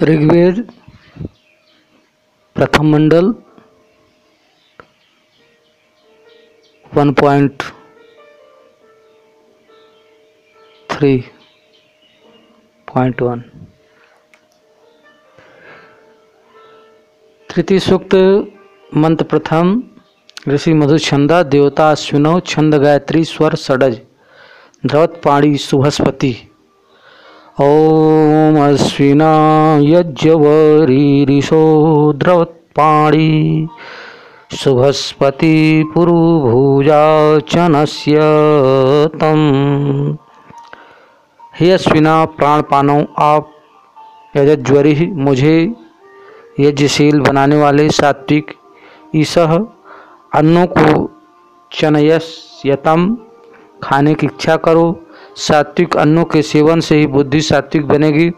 ऋग्वेद, प्रथम मंडल, one point three point one. तृतीय सूक्त मंत्र प्रथम, ऋषि मधुछंदा देवता अश्विनो छंद गायत्री स्वर षडज ध्रवत पाणी सुहस्पति ॐ अश्विना यज्ञवरीरिषो द्रवत्पाणि शुभस्पति पुरुभुजा चनस्य तम हे अश्विना प्राण पानो आप यजज्वरी मुझे यज्ञशील बनाने वाले सात्विक ईसह अन्नों को चनयस्यतम खाने की इच्छा करो। सात्विक अन्नों के सेवन से ही बुद्धि सात्विक बनेगी।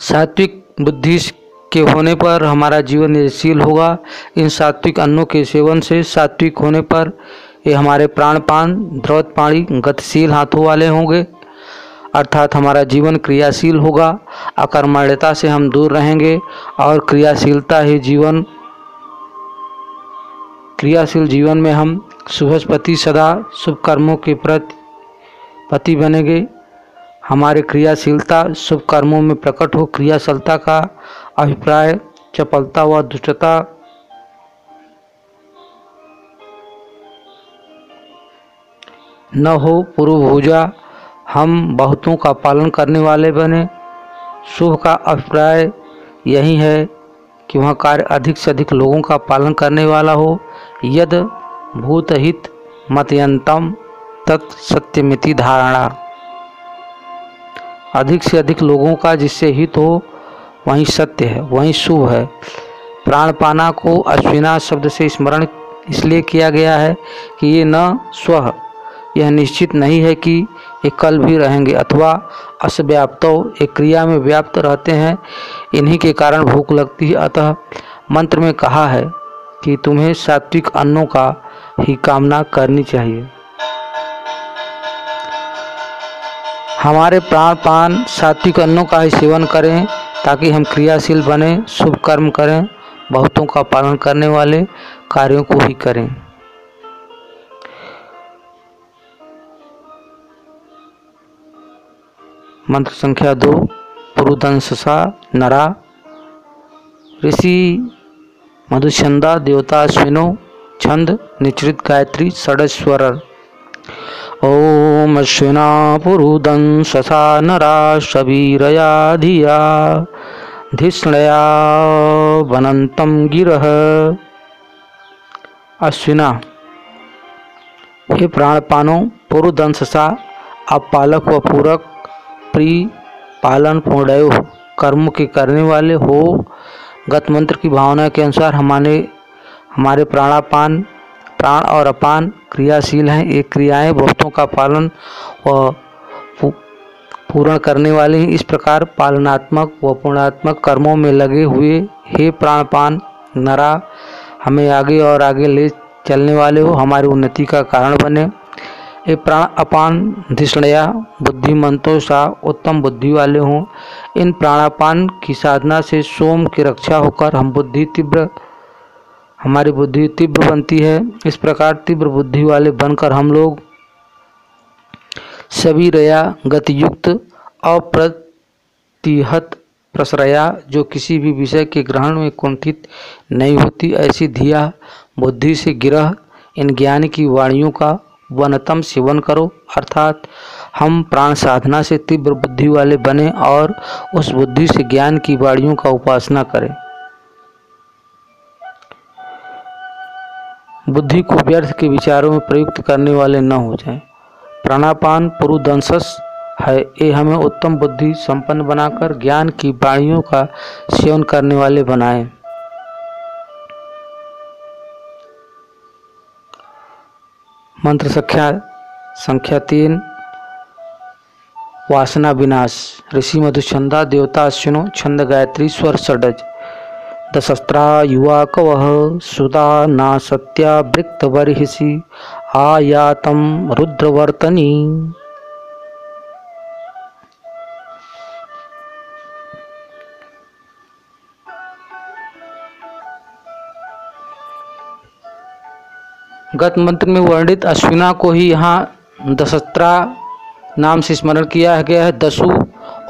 सात्विक बुद्धि के होने पर हमारा जीवन निर्शील होगा। इन सात्विक अन्नों के सेवन से सात्विक होने पर ये हमारे प्राणपान द्रवत पाणी गतिशील हाथों वाले होंगे। अर्थात हमारा जीवन क्रियाशील होगा। अकर्मण्यता से हम दूर रहेंगे और क्रियाशीलता ही जीवन, क्रियाशील जीवन में हम शुभस्पति सदा शुभ कर्मों के प्रति पति बनेंगे। हमारे क्रियाशीलता, शुभ कर्मों में प्रकट हो, क्रियाशीलता का अभिप्राय चपलता व दुष्टता। न हो पूर्व भूजा हम बहुतों का पालन करने वाले बने। शुभ का अभिप्राय यही है कि वह कार्य अधिक से अधिक लोगों का पालन करने वाला हो। यद भूतहित मतयंतम तत् सत्यमिति धारणा। अधिक से अधिक लोगों का जिससे हित हो, वही सत्य है, वही शुभ है। प्राणपाना को अश्विना शब्द से स्मरण इसलिए किया गया है कि ये न स्व यह निश्चित नहीं है कि ये कल भी रहेंगे अथवा असव्याप्तो एक क्रिया में व्याप्त रहते हैं। इन्हीं के कारण भूख लगती है। अतः मंत्र में कहा है कि तुम्हें सात्विक अन्नों का ही कामना करनी चाहिए। हमारे प्राण पान सात्विक अन्नों का ही सेवन करें, ताकि हम क्रियाशील बने, शुभ कर्म करें, बहुतों का पालन करने वाले कार्यों को ही करें। मंत्र संख्या दो पुरुदंससा नरा। ऋषि मधुचंदा देवता अश्विनो, छंद, निचृत गायत्री षडस्वर ॐ अश्विना पुरुदंससा नरा शबीरया धिया धिष्णया वनन्तं गिरः अश्विना, हे प्राणपानो पुरुदंससा आप पालक व पूरक प्री पालन पूर्णयो, कर्म के करने वाले हो। गत मंत्र की भावना के अनुसार हमारे हमारे प्राणापान, प्राण और अपान क्रियाशील हैं। ये क्रियाएँ बहुतों का पालन व पूर्ण करने वाले हैं। इस प्रकार पालनात्मक व पूर्णात्मक कर्मों में लगे हुए हे प्राणपान, नरा, हमें आगे और आगे ले चलने वाले हो, हमारी उन्नति का कारण बने। ये प्राण, अपान, धिष्णया, बुद्धिमंतों सा उत्तम बुद्धि वाले हों। इन प्राणापान की साधना से सोम की रक्षा होकर हम बुद्धि तीव्र हमारी बुद्धि तीव्र बनती है। इस प्रकार तीव्र बुद्धि वाले बनकर हम लोग सभी रया गतियुक्त, अप्रतिहत प्रसरया, जो किसी भी विषय के ग्रहण में कुंठित नहीं होती, ऐसी धिया बुद्धि से गिरह इन ज्ञान की वाणियों का वनतम सेवन करो। अर्थात हम प्राण साधना से तीव्र बुद्धि वाले बने और उस बुद्धि से ज्ञान की वाणियों का उपासना करें। बुद्धि को व्यर्थ के विचारों में प्रयुक्त करने वाले न हो जाएँ। प्राणापान पुरुदंसस है। ये हमें उत्तम बुद्धि संपन्न बनाकर ज्ञान की वाणियों का सेवन करने वाले बनाए। मंत्र संख्या संख्या तीन, वासना विनाश। ऋषि मधुचंदा देवता अश्विनो छंद गायत्री स्वर षडज। दशस्त्रा युवा कवः सुदा नासत्यावृक्तबर्हिषि आयात रुद्रवर्तनी। गत मंत्र में वर्णित अश्विना को ही यहाँ दशस्त्रा नाम से स्मरण किया गया है दसु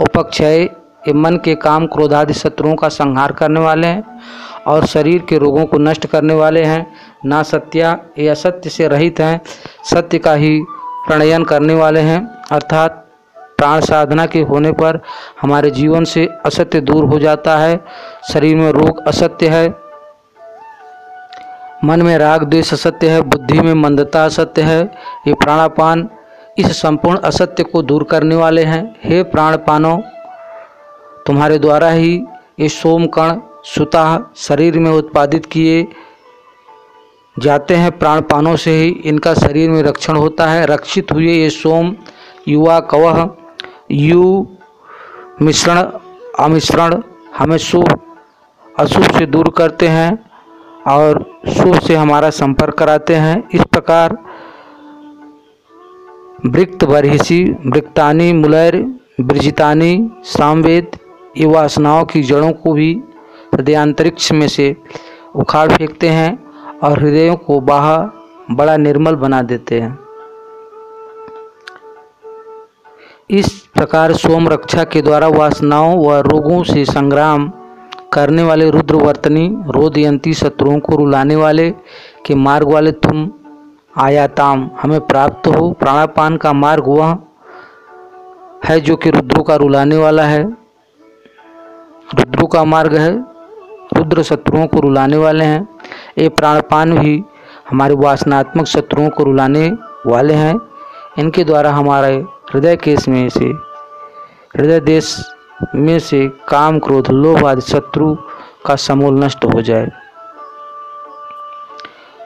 उपक्षय ये मन के काम क्रोधादि शत्रुओं का संहार करने वाले हैं और शरीर के रोगों को नष्ट करने वाले हैं। ना सत्या, ये असत्य से रहित हैं। सत्य का ही प्रणयन करने वाले हैं। अर्थात प्राण साधना के होने पर हमारे जीवन से असत्य दूर हो जाता है। शरीर में रोग असत्य है। मन में राग द्वेष असत्य है। बुद्धि में मंदता असत्य है। ये प्राणापान इस संपूर्ण असत्य को दूर करने वाले हैं। हे प्राणपानो तुम्हारे द्वारा ही ये सोम कण सुता शरीर में उत्पादित किए जाते हैं। प्राणपानों से ही इनका शरीर में रक्षण होता है। रक्षित हुए ये सोम युवा कवह, यु मिश्रण, अमिश्रण हमें शुभ, अशुभ से दूर करते हैं और शुभ से हमारा संपर्क कराते हैं। इस प्रकार वृक्त बरहिसी वृक्तानी, मुलैर, ब्रजितानी, सामवेद ये वासनाओं की जड़ों को भी हृदयांतरिक्ष में से उखाड़ फेंकते हैं और हृदयों को बाहर बड़ा निर्मल बना देते हैं। इस प्रकार सोम रक्षा के द्वारा वासनाओं व वा रोगों से संग्राम करने वाले रुद्रवर्तनी, रोदयंती शत्रुओं को रुलाने वाले के मार्ग वाले तुम आयाताम, हमें प्राप्त हो। प्राणापान का मार्ग वह है जो कि रुद्रों का रुलाने वाला है। रुद्रों का मार्ग है। रुद्र शत्रुओं को रुलाने वाले हैं। ये प्राणपान भी हमारे वासनात्मक शत्रुओं को रुलाने वाले हैं। इनके द्वारा हमारे हृदय केस में से, हृदय देश में से काम क्रोध, लोभ आदि शत्रु का समूल नष्ट हो जाए।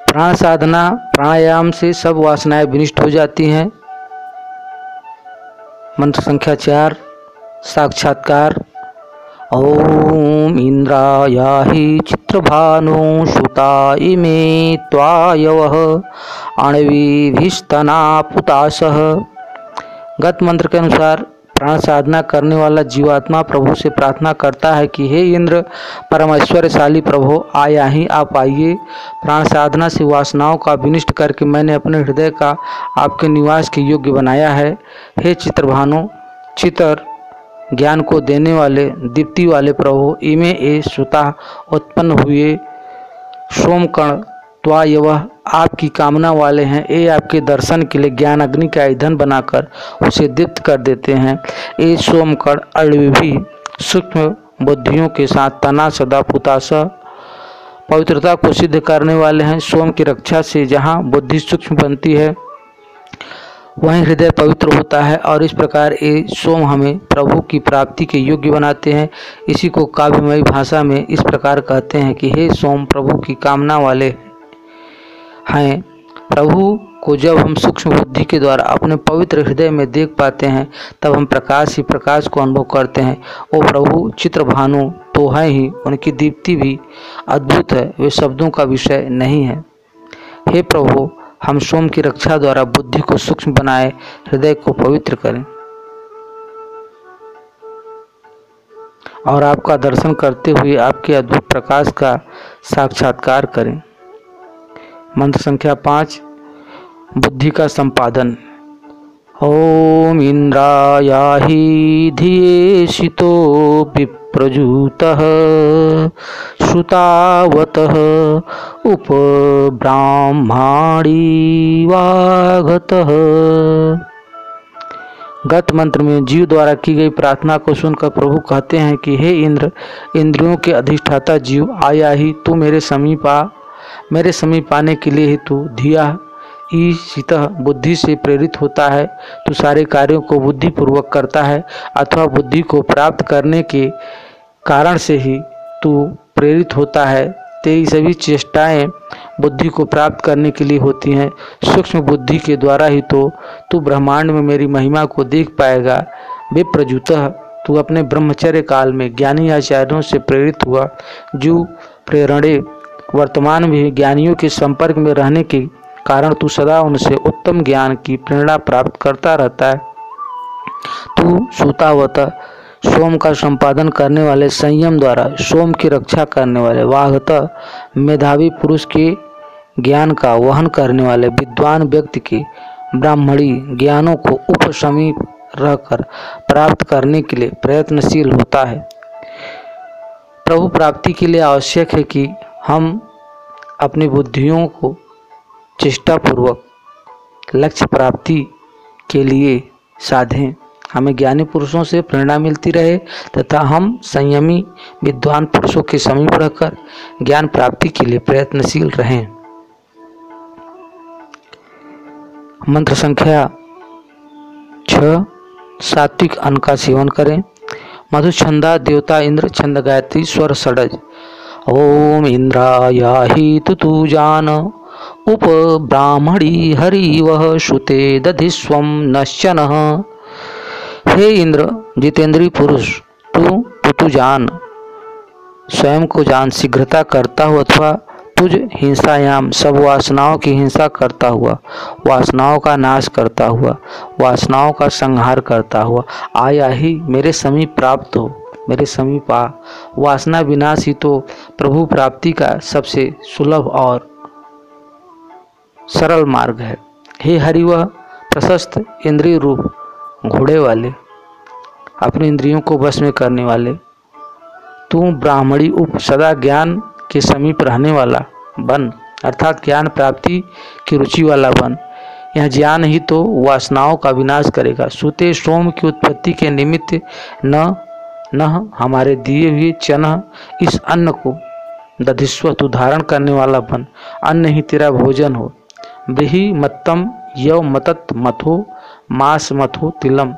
प्राण साधना, प्राणायाम से सब वासनाएँ विनिष्ट हो जाती हैं। मंत्र संख्या चार, साक्षात्कार ॐ इन्द्राय हि चित्रभानु सुता इमे त्वायवः अणवीभिस्तना पुतासः गत मंत्र के अनुसार प्राण साधना करने वाला जीवात्मा प्रभु से प्रार्थना करता है कि हे इंद्र, परमेश्वरशाली प्रभु, आया ही आप आइए। प्राण साधना से वासनाओं का विनिष्ट करके मैंने अपने हृदय का आपके निवास के योग्य बनाया है। हे चित्रभानु, चित्र ज्ञान को देने वाले, दीप्ति वाले प्रभु, इमे ए सुता उत्पन्न हुए सोमकण, त्वा यह आपकी कामना वाले हैं। ये आपके दर्शन के लिए ज्ञान अग्नि का ईंधन बनाकर उसे दीप्त कर देते हैं। ये सोमकण अड़वी सूक्ष्म बुद्धियों के साथ तना, सदा पुतास पवित्रता को सिद्ध करने वाले हैं। सोम की रक्षा से जहाँ बुद्धि सूक्ष्म बनती है वहीं हृदय पवित्र होता है और इस प्रकार ये सोम हमें प्रभु की प्राप्ति के योग्य बनाते हैं। इसी को काव्यमयी भाषा में इस प्रकार कहते हैं कि, हे सोम, प्रभु की कामना वाले हैं। प्रभु को जब हम सूक्ष्म बुद्धि के द्वारा अपने पवित्र हृदय में देख पाते हैं, तब हम प्रकाश ही प्रकाश को अनुभव करते हैं। वो प्रभु, चित्र भानु तो है ही, उनकी दीप्ति भी अद्भुत है, वे शब्दों का विषय नहीं है। हे प्रभु हम सोम की रक्षा द्वारा बुद्धि को सूक्ष्म बनाए, हृदय को पवित्र करें। और आपका दर्शन करते हुए आपके अद्भुत प्रकाश का साक्षात्कार करें। मंत्र संख्या पाँच, बुद्धि का संपादन। ओम इंद्रायाहि धिये शितो विप्रजूतः, श्रुतावतः उपब्राह्मणीवागतः गत मंत्र में जीव द्वारा की गई प्रार्थना को सुनकर प्रभु कहते हैं कि, हे इंद्र, इंद्रियों के अधिष्ठाता जीव, आया ही तू मेरे समीप आ मेरे समीप आने के लिए ही तू धिया ईशित बुद्धि से प्रेरित होता है तो सारे कार्यों को बुद्धिपूर्वक करता है, अथवा बुद्धि को प्राप्त करने के कारण से ही तू प्रेरित होता है। तेरी सभी चेष्टाएँ बुद्धि को प्राप्त करने के लिए होती हैं। सूक्ष्म बुद्धि के द्वारा ही तो तू ब्रह्मांड में मेरी महिमा को देख पाएगा। विप्रजुत तू अपने ब्रह्मचर्य काल में ज्ञानी आचार्यों से प्रेरित हुआ, जो प्रेरणे वर्तमान में ज्ञानियों के संपर्क में रहने के कारण तू सदा उनसे उत्तम ज्ञान की प्रेरणा प्राप्त करता रहता है। तू सूतावत, सोम का संपादन करने वाले संयम द्वारा सोम की रक्षा करने वाले वाहत, मेधावी पुरुष के ज्ञान का वहन करने वाले विद्वान व्यक्ति के ब्राह्मणी ज्ञानों को उपसमीप रहकर प्राप्त करने के लिए प्रयत्नशील होता है। प्रभु प्राप्ति के लिए आवश्यक है कि हम अपनी बुद्धियों को चेष्टापूर्वक लक्ष्य प्राप्ति के लिए साधें। हमें ज्ञानी पुरुषों से प्रेरणा मिलती रहे तथा हम संयमी, विद्वान पुरुषों के समीप रहकर ज्ञान प्राप्ति के लिए प्रयत्नशील रहें। मंत्र संख्या छ, सात्विक अन्न का सेवन करें। मधु छंदा देवता इंद्र, छंद गायत्री, स्वर सड़ज ओम इंद्राय तु जान। उप ब्राह्मणी हरि वह श्रुते दधिस्व नश्चन। हे इंद्र, जितेंद्रीय पुरुष, तू पुतु जान? स्वयं को जान, शीघ्रता करता हुआ अथवा तुझ हिंसायाम, सब वासनाओं की हिंसा करता हुआ, वासनाओं का नाश करता हुआ, वासनाओं का संहार करता हुआ, आया ही मेरे समीप प्राप्त हो, मेरे समीप आ। वासना विनाश ही तो प्रभु प्राप्ति का सबसे सुलभ और सरल मार्ग है। हे हरि, वह प्रशस्त इंद्रिय रूप घोड़े वाले, अपने इंद्रियों को बस में करने वाले, तू ब्राह्मणी उप सदा ज्ञान के समीप रहने वाला बन, अर्थात ज्ञान प्राप्ति की रुचि वाला बन। यह ज्ञान ही तो वासनाओं का विनाश करेगा। सुते सोम की उत्पत्ति के निमित्त न न हमारे दिए हुए चन इस अन्न को दधिस्व तू धारण करने वाला बन। अन्न ही तेरा भोजन हो। ब्रीही मत्तम यव मतत मथो मास मथो तिलम।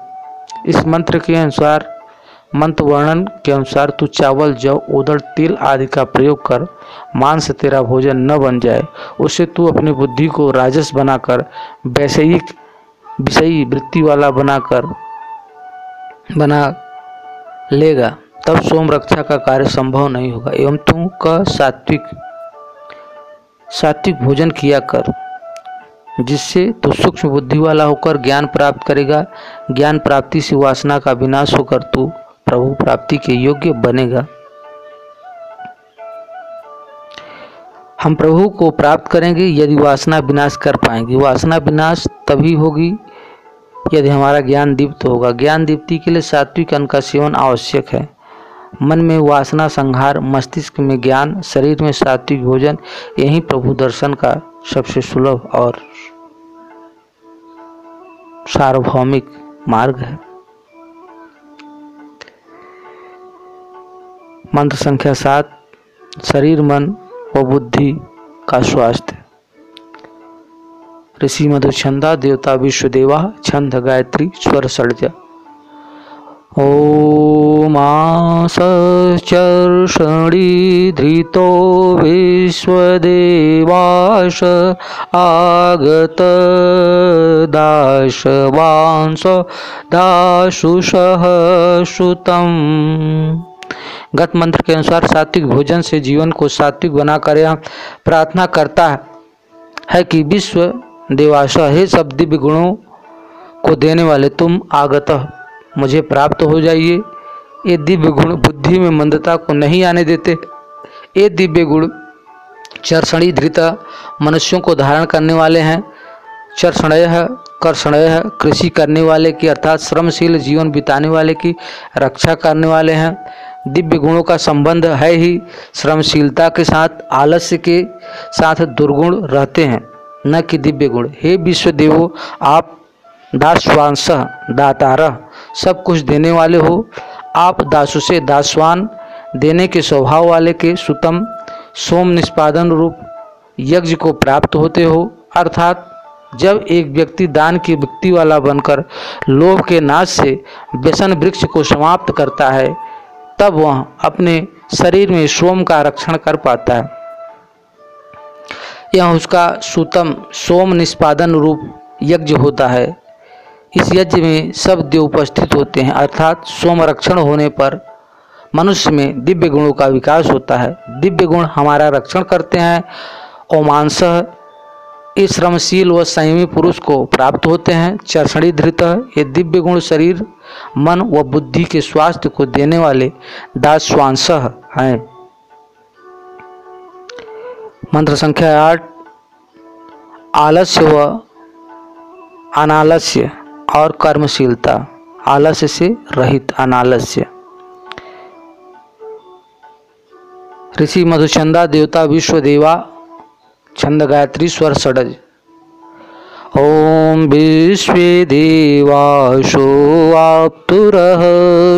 इस मंत्र के अनुसार मंत्र वर्णन के अनुसार तू चावल जव उदड़ तिल आदि का प्रयोग कर, मांस तेरा भोजन न बन जाए। उससे तू अपनी बुद्धि को राजस बनाकर, वैषयिक, विषयी वृत्ति वाला बनाकर, बना लेगा। तब सोम रक्षा का कार्य संभव नहीं होगा। एवं तू का सात्विक सात्विक भोजन किया कर। जिससे तो सूक्ष्म बुद्धि वाला होकर ज्ञान प्राप्त करेगा, ज्ञान प्राप्ति से वासना का विनाश होकर तू प्रभु प्राप्ति के योग्य बनेगा। हम प्रभु को प्राप्त करेंगे यदि वासना विनाश कर पाएँगे। वासना विनाश तभी होगी यदि हमारा ज्ञान दीप्त होगा। ज्ञान दीप्ति के लिए सात्विक अन्न का सेवन आवश्यक है। मन में वासना, संहार, मस्तिष्क में ज्ञान, शरीर में सात्विक भोजन, यही प्रभु दर्शन का सबसे सुलभ और सार्वभौमिक मार्ग है। मंत्र संख्या सात, शरीर, मन व बुद्धि का स्वास्थ्य। ऋषि मधु छंदा देवता विश्वदेवा छंद गायत्री स्वर सड़जा ओमासर्षणि धृतो विश्वदेवाश आगत दाशवांस दाशुषः श्रुतम् गत मंत्र के अनुसार सात्विक भोजन से जीवन को सात्विक बनाकर यह प्रार्थना करता है कि विश्व देवाशा हे सब दिव्य गुणों को देने वाले तुम आगत मुझे प्राप्त हो जाइए। ये दिव्य गुण बुद्धि में मंदता को नहीं आने देते। ये दिव्य गुण चरसणी धृत मनुष्यों को धारण करने वाले हैं। चरसणय कर्षणय कृषि करने वाले की अर्थात श्रमशील जीवन बिताने वाले की रक्षा करने वाले हैं। दिव्य गुणों का संबंध है ही श्रमशीलता के साथ, आलस्य के साथ दुर्गुण रहते हैं। न कि दिव्य गुण। हे विश्व देवो आप दासवांस, दातार, सब कुछ देने वाले हो। आप दासु से दासवान, देने के स्वभाव वाले के सुतम, सोम निष्पादन रूप, यज्ञ को प्राप्त होते हो। अर्थात, जब एक व्यक्ति दान की व्यक्ति वाला बनकर लोभ के नाश से व्यसन वृक्ष को समाप्त करता है, तब वह अपने शरीर में सोम का रक्षण कर पाता है। यह उसका सुतम, सोम निष्पादन रूप यज्ञ होता है। इस यज्ञ में सब देव उपस्थित होते हैं। अर्थात सोमरक्षण होने पर मनुष्य में दिव्य गुणों का विकास होता है। दिव्य गुण हमारा रक्षण करते हैं और इस श्रमशील व संयमी पुरुष को प्राप्त होते हैं। चर्षणी धृत ये दिव्य गुण शरीर, मन व बुद्धि के स्वास्थ्य को देने वाले दासवांश हैं। मंत्र संख्या आठ, आलस्य व अनालस्य। और कर्मशीलता, आलस्य से रहित अनालस्य। ऋषि मधुचंदा देवता विश्व देवा छंद गायत्री स्वर षडज। ॐ विश्वे देवाशो आप्तुरः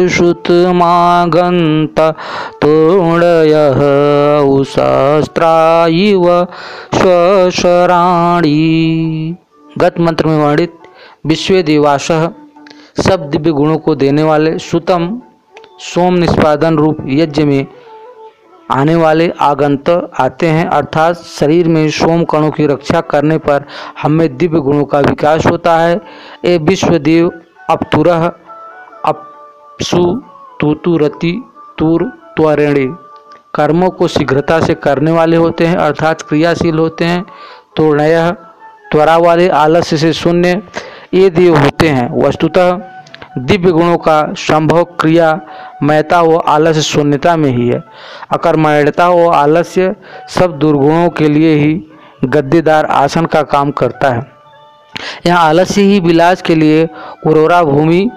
श्रुतमागन्त तोडयः उशास्त्रा इव स्वशराणी गत मंत्र में वर्णित विश्व देवाश सब दिव्य गुणों को देने वाले सुतम सोम निष्पादन रूप यज्ञ में आने वाले आगंत आते हैं। अर्थात शरीर में सोम कणों की रक्षा करने पर हमें दिव्य गुणों का विकास होता है। ये विश्वदेव अपतुर अपसु तुतुरति तुर त्वरेणी। कर्मों को शीघ्रता से करने वाले होते हैं। अर्थात क्रियाशील होते हैं। तोड़य त्वरा वाले आलस्य से शून्य। ये देव होते हैं। वस्तुतः दिव्य गुणों का संभव क्रिया मयता व आलस्य शून्यता में ही है। अकर्मण्यता व आलस्य सब दुर्गुणों के लिए ही गद्देदार आसन का काम करता है। यहाँ आलस्य ही विलास के लिए उर्वरा भूमि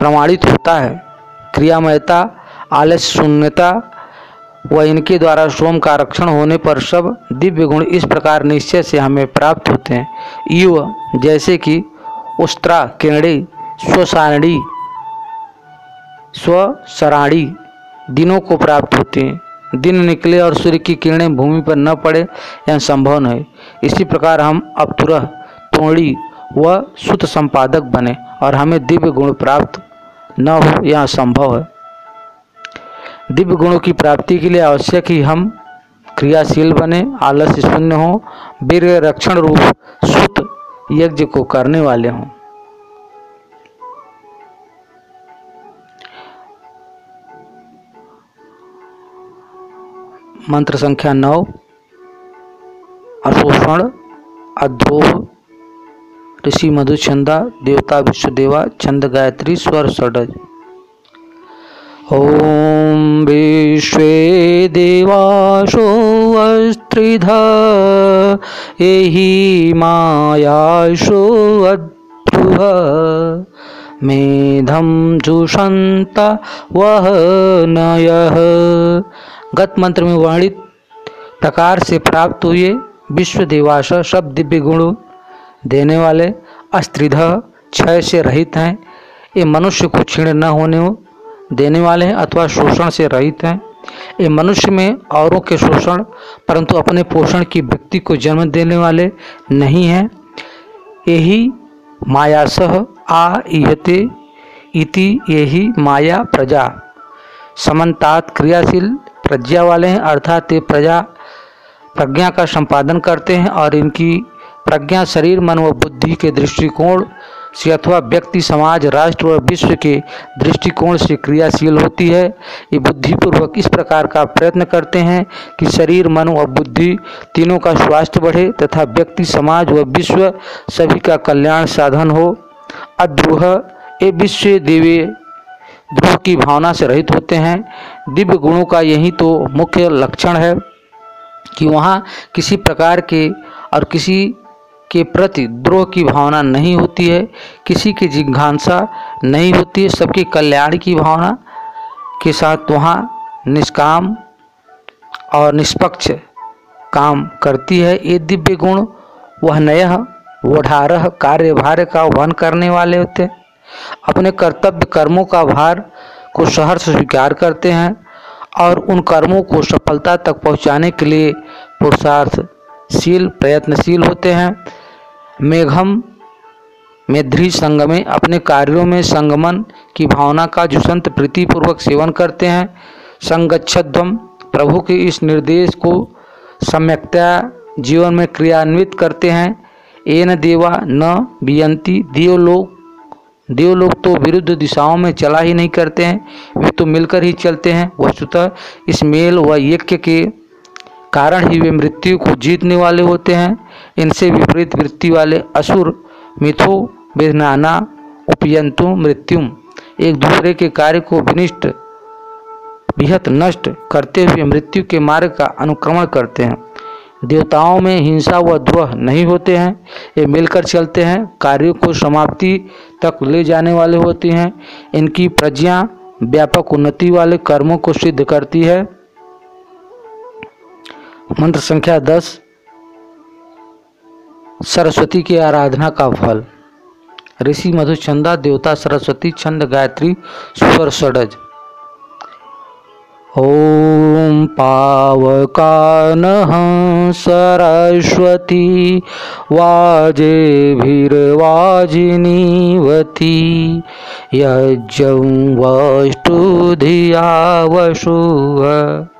प्रमाणित होता है। क्रियामयता, आलस्य शून्यता व इनके द्वारा सोम का रक्षण होने पर सब दिव्य गुण इस प्रकार निश्चय से हमें प्राप्त होते हैं। युव जैसे कि उस्त्रा, किरणी, स्वसारणी, स्वसराणी दिनों को प्राप्त होते हैं। दिन निकले और सूर्य की किरणें भूमि पर न पड़े, यह संभव नहीं इसी प्रकार हम अपतुरह तोड़ी व सुत संपादक बने और हमें दिव्य गुण प्राप्त न हो, यह संभव है। दिव्य गुणों की प्राप्ति के लिए आवश्यक ही हम क्रियाशील बने आलस्य शून्य हो वीर रक्षण रूप, सुत यज्ञ को करने वाले हों। मंत्र संख्या नौ, अशोषण अध्रोह ऋषि मधुचंदा, देवता विश्वदेवा, छंद गायत्री, स्वर षडज। ॐ विश्वे देवाशो अस्त्रिध एहि मायाशो अद्रुह मेधम जुषंत वह नयः। गत मंत्र में वर्णित प्रकार से प्राप्त हुए विश्व देवाश सब दिव्य गुण देने वाले अस्त्रिध, क्षय से रहित हैं। ये मनुष्य को क्षीण न होने देने वाले हैं अथवा शोषण से रहित हैं। ये मनुष्य में औरों के शोषण, परंतु अपने पोषण की व्यक्ति को जन्म देने वाले नहीं हैं। यही मायासह आ इहते, इति यही माया प्रजा। समन्तात क्रियाशील प्रज्ञा वाले हैं, अर्थात ये प्रजा, प्रज्ञा का संपादन करते हैं और इनकी प्रज्ञा शरीर, मन व बुद्धि के दृष्टिकोण से अथवा व्यक्ति, समाज, राष्ट्र व विश्व के दृष्टिकोण से क्रियाशील होती है। ये बुद्धिपूर्वक इस प्रकार का प्रयत्न करते हैं कि शरीर, मन और बुद्धि तीनों का स्वास्थ्य बढ़े तथा व्यक्ति, समाज व विश्व सभी का कल्याण साधन हो। अद्रुह, ये विश्व देवी ध्रुव की भावना से रहित होते हैं। दिव्य गुणों का यही तो मुख्य लक्षण है कि वहाँ किसी प्रकार के और किसी के प्रति द्रोह की भावना नहीं होती है, किसी की जिज्ञासा नहीं होती है, सबके कल्याण की भावना के साथ वहाँ निष्काम और निष्पक्ष काम करती है। ये दिव्य गुण, वह नय वढ़ारह कार्यभार का वहन करने वाले होते हैं। अपने कर्तव्य कर्मों का भार को सहर्ष स्वीकार करते हैं और उन कर्मों को सफलता तक पहुँचाने के लिए पुरुषार्थशील प्रयत्नशील होते हैं। मेघम मेध्री संगमे अपने कार्यों में संगमन की भावना का जुसंत प्रीतिपूर्वक सेवन करते हैं। संगच्छध्वम प्रभु के इस निर्देश को सम्यकता जीवन में क्रियान्वित करते हैं। एन देवा न बियंती, देवलोक देवलोग तो विरुद्ध दिशाओं में चला ही नहीं करते हैं, वे तो मिलकर ही चलते हैं। वस्तुतः इस मेल व यज्ञ के कारण ही वे मृत्यु को जीतने वाले होते हैं। इनसे विपरीत वृत्ति वाले असुर, मिथो विघ्नाना उपयंतु, मृत्युम, एक दूसरे के कार्य को विनिष्ट विहत नष्ट करते हुए मृत्यु के मार्ग का अनुक्रमण करते हैं। देवताओं में हिंसा व द्रोह नहीं होते हैं। ये मिलकर चलते हैं, कार्यों को समाप्ति तक ले जाने वाले होते हैं। इनकी प्रज्ञा व्यापक उन्नति वाले कर्मों को सिद्ध करती है। मंत्र संख्या दस, सरस्वती की आराधना का फल। ऋषि मधुचंदा देवता सरस्वती छंद गायत्री स्वर षडज। ॐ पावकानः सरस्वती वाजेभिर्वाजिनीवती यज्ञं वष्टुधिया वशुः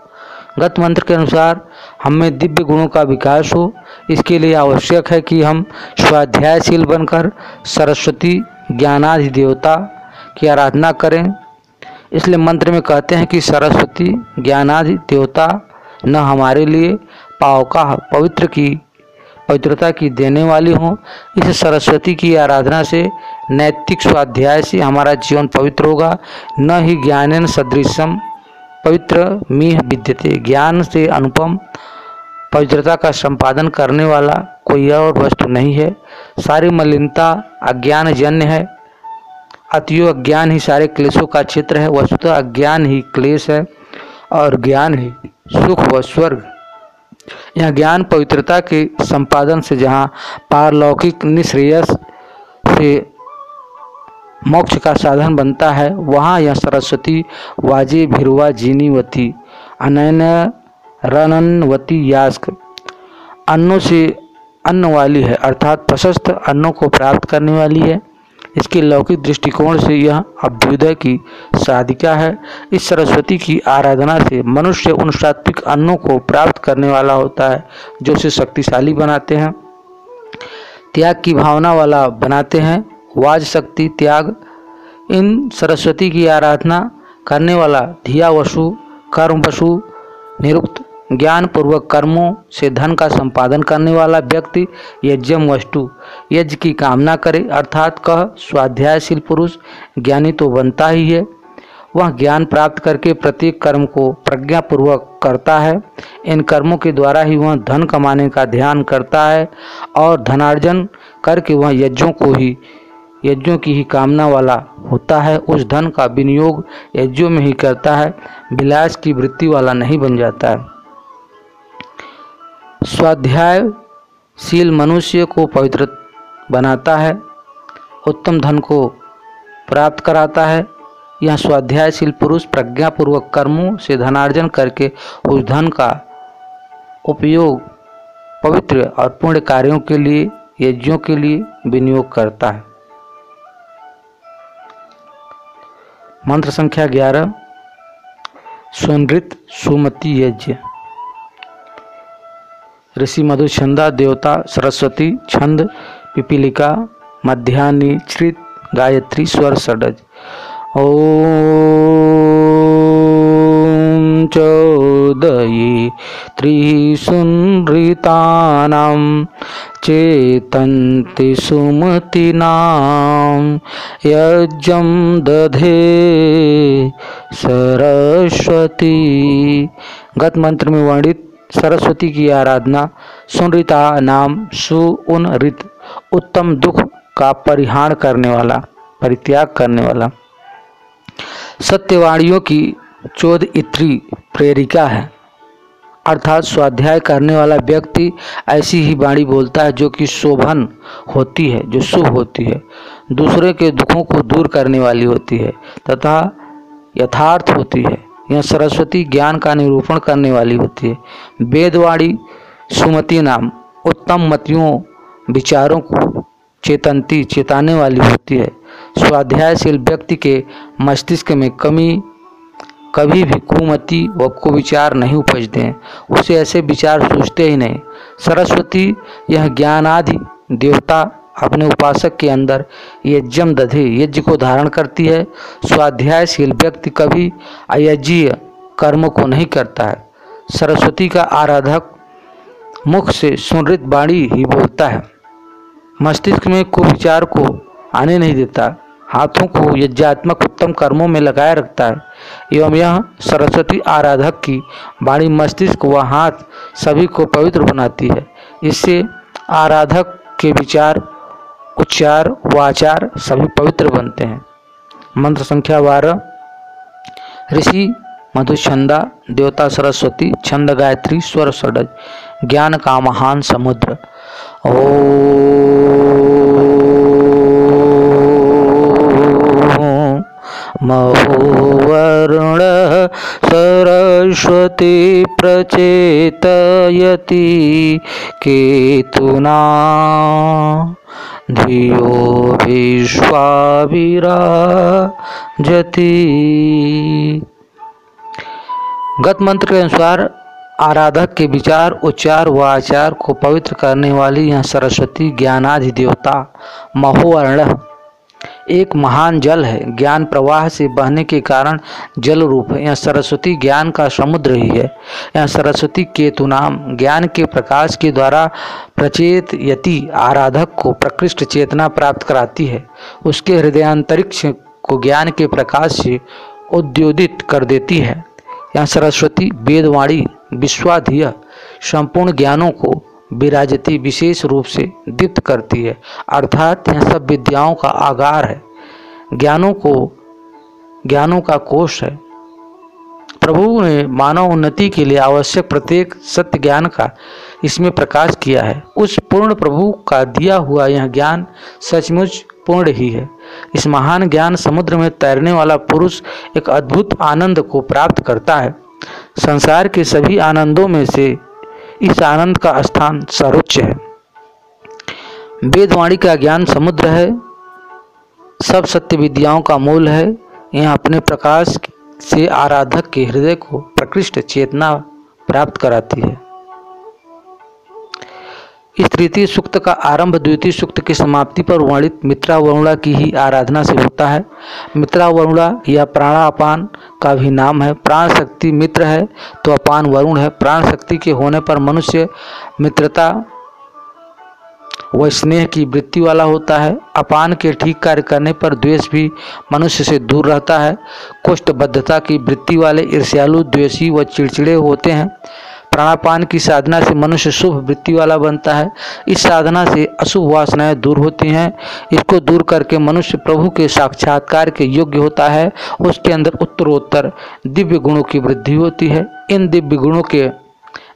गत मंत्र के अनुसार हम दिव्य गुणों का विकास हो। इसके लिए आवश्यक है कि हम स्वाध्यायशील बनकर सरस्वती ज्ञानाधि देवता की आराधना करें। इसलिए मंत्र में कहते हैं कि सरस्वती ज्ञानाधि देवता न हमारे लिए पावका पवित्र की, पवित्रता की देने वाली हों। इस सरस्वती की आराधना से नैतिक स्वाध्याय से हमारा जीवन पवित्र होगा। न ही ज्ञानेन सदृशम पवित्र मीह विद्यते। ज्ञान से अनुपम पवित्रता का संपादन करने वाला कोई और वस्तु नहीं है। सारी मलिनता अज्ञान जन्य है। अतियो अज्ञान ही सारे क्लेशों का क्षेत्र है। वस्तुतः अज्ञान ही क्लेश है और ज्ञान ही सुख व स्वर्ग। यह ज्ञान पवित्रता के संपादन से जहाँ पारलौकिक निश्रेयस से मोक्ष का साधन बनता है, वहाँ यह सरस्वती वाजे भिरुआ जीनीवती अनयन रननवती यास्क। अन्नों से अन्न वाली है, अर्थात प्रशस्त अन्नों को प्राप्त करने वाली है। इसके लौकिक दृष्टिकोण से यह अभ्युदय की साधिका है। इस सरस्वती की आराधना से मनुष्य उन सात्विक अन्नों को प्राप्त करने वाला होता है, जो उसे शक्तिशाली बनाते हैं, त्याग की भावना वाला बनाते हैं। वाज शक्ति, त्याग, इन सरस्वती की आराधना करने वाला धिया वशु कर्म वशु निरुक्त ज्ञान पूर्वक कर्मों से धन का संपादन करने वाला व्यक्ति यज्ञम वस्तु यज्ञ की कामना करे, अर्थात कह, स्वाध्यायशील पुरुष, ज्ञानी तो बनता ही है। वह ज्ञान प्राप्त करके प्रत्येक कर्म को प्रज्ञापूर्वक करता है। इन कर्मों के द्वारा ही वह धन कमाने का ध्यान करता है और धनार्जन करके वह यज्ञों को ही यज्ञों की ही कामना वाला होता है। उस धन का विनियोग यज्ञों में ही करता है। विलास की वृत्ति वाला नहीं बन जाता है। स्वाध्यायशील मनुष्य को पवित्र बनाता है। उत्तम धन को प्राप्त कराता है। यह स्वाध्यायशील पुरुष प्रज्ञापूर्वक कर्मों से धनार्जन करके उस धन का उपयोग पवित्र और पूर्ण कार्यों के लिए, यज्ञों के लिए विनियोग करता है। मंत्र संख्या ग्यारह। सुनृत सुमति यज्ञ। ऋषि मधुछंदा देवता सरस्वती छंद पिपीलिका मध्यान्ह गायत्री स्वर षडज। ॐ चोदयी त्रिसुनृतानां चेतन्ति सुमतीनां यज्ञं दधे सरस्वती। गत मंत्र में वर्णित सरस्वती की आराधना। सुनृता नाम सुउनरित। उत्तम दुख का परिहार करने वाला, परित्याग करने वाला। सत्यवाणियों की चौद इत्री प्रेरिका है। अर्थात स्वाध्याय करने वाला व्यक्ति ऐसी ही वाणी बोलता है जो कि शोभन होती है, जो शुभ होती है। दूसरे के दुखों को दूर करने वाली होती है, तथा यथार्थ होती है। यह सरस्वती ज्ञान का निरूपण करने वाली होती है। वेदवाणी सुमति नाम उत्तम मतियों विचारों को चेतनती चेताने वाली होती है। स्वाध्यायशील व्यक्ति के मस्तिष्क में कमी कभी भी कुमति व कुविचार नहीं उपजते हैं। उसे ऐसे विचार सोचते ही नहीं। सरस्वती, यह ज्ञानादि देवता अपने उपासक के अंदर यज्ञम दधे यज्ञ को धारण करती है। स्वाध्यायशील व्यक्ति कभी अयज्ञीय कर्म को नहीं करता है। सरस्वती का आराधक मुख से सुनृत वाणी ही बोलता है। मस्तिष्क में कुविचार को आने नहीं देता। हाथों को यज्ञात्मक उत्तम कर्मों में लगाए रखता है। एवं यह सरस्वती आराधक की वाणी मस्तिष्क व हाथ सभी को पवित्र बनाती है। इससे आराधक के विचार, उच्चार व आचार सभी पवित्र बनते हैं। मंत्र संख्या बारह, ऋषि मधुछंदा, देवता सरस्वती, छंद गायत्री, स्वर षडज, ज्ञान का महान समुद्र। ओ महोवरुण सरस्वती प्रचेतयति केतुना। धियो जति गत मंत्र के अनुसार आराधक के विचार, उच्चार व आचार को पवित्र करने वाली यह सरस्वती ज्ञानाधि देवता महोवर्ण एक महान जल है। ज्ञान प्रवाह से बहने के कारण जल रूप है। यह सरस्वती ज्ञान का समुद्र ही है। यह सरस्वती केतु नाम ज्ञान के प्रकाश के द्वारा प्रचेत यति आराधक को प्रकृष्ट चेतना प्राप्त कराती है। उसके हृदयांतरिक्ष को ज्ञान के प्रकाश से उद्योदित कर देती है। यह सरस्वती वेदवाणी विश्वाधीय संपूर्ण ज्ञानों को विराजती विशेष रूप से दीप्त करती है। अर्थात यह सब विद्याओं का आगार है। ज्ञानों को, ज्ञानों का कोष है। प्रभु ने मानव उन्नति के लिए आवश्यक प्रत्येक सत्य ज्ञान का इसमें प्रकाश किया है। उस पूर्ण प्रभु का दिया हुआ यह ज्ञान सचमुच पूर्ण ही है। इस महान ज्ञान समुद्र में तैरने वाला पुरुष एक अद्भुत आनंद को प्राप्त करता है। संसार के सभी आनंदों में से इस आनंद का स्थान सर्वोच्च है। वेदवाणी का ज्ञान समुद्र है। सब सत्य विद्याओं का मूल है। यह अपने प्रकाश से आराधक के हृदय को प्रकृष्ट चेतना प्राप्त कराती है। इस तृतीय सूक्त का आरंभ द्वितीय सूक्त की समाप्ति पर वर्णित मित्रा वरुणा की ही आराधना से होता है। मित्रा वरुणा, या प्राणापान का भी नाम है। प्राण शक्ति मित्र है तो अपान वरुण है। प्राण शक्ति के होने पर मनुष्य मित्रता व स्नेह की वृत्ति वाला होता है। अपान के ठीक कार्य करने पर द्वेष भी मनुष्य से दूर रहता है। कुष्ठबद्धता की वृत्ति वाले ईर्ष्यालु, द्वेषी व चिड़चिड़े होते हैं। प्राणापान की साधना से मनुष्य शुभ वृत्ति वाला बनता है। इस साधना से अशुभ वासनाएँ दूर होती हैं। इसको दूर करके मनुष्य प्रभु के साक्षात्कार के योग्य होता है। उसके अंदर उत्तरोत्तर, दिव्य गुणों की वृद्धि होती है। इन दिव्य गुणों के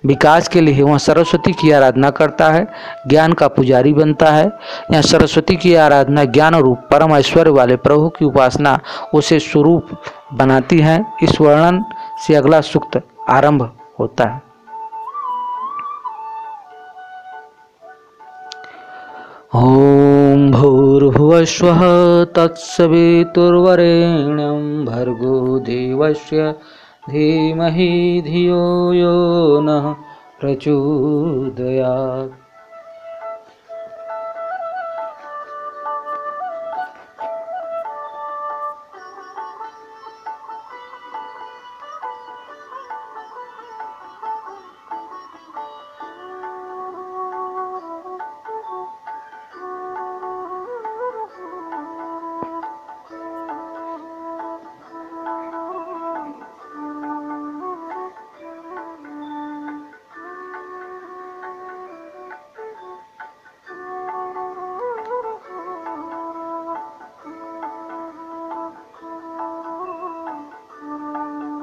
विकास के लिए वह सरस्वती की आराधना करता है। ज्ञान का पुजारी बनता है। यह सरस्वती की आराधना ज्ञान रूप परम ऐश्वर्य वाले प्रभु की उपासना उसे स्वरूप बनाती है। इस वर्णन से अगला सूक्त आरंभ होता है। ॐ भूर्भुवस्वः तत्सवितुर्वरेण्यं भर्गो देवस्य धीमहि धियो यो नः प्रचोदयात्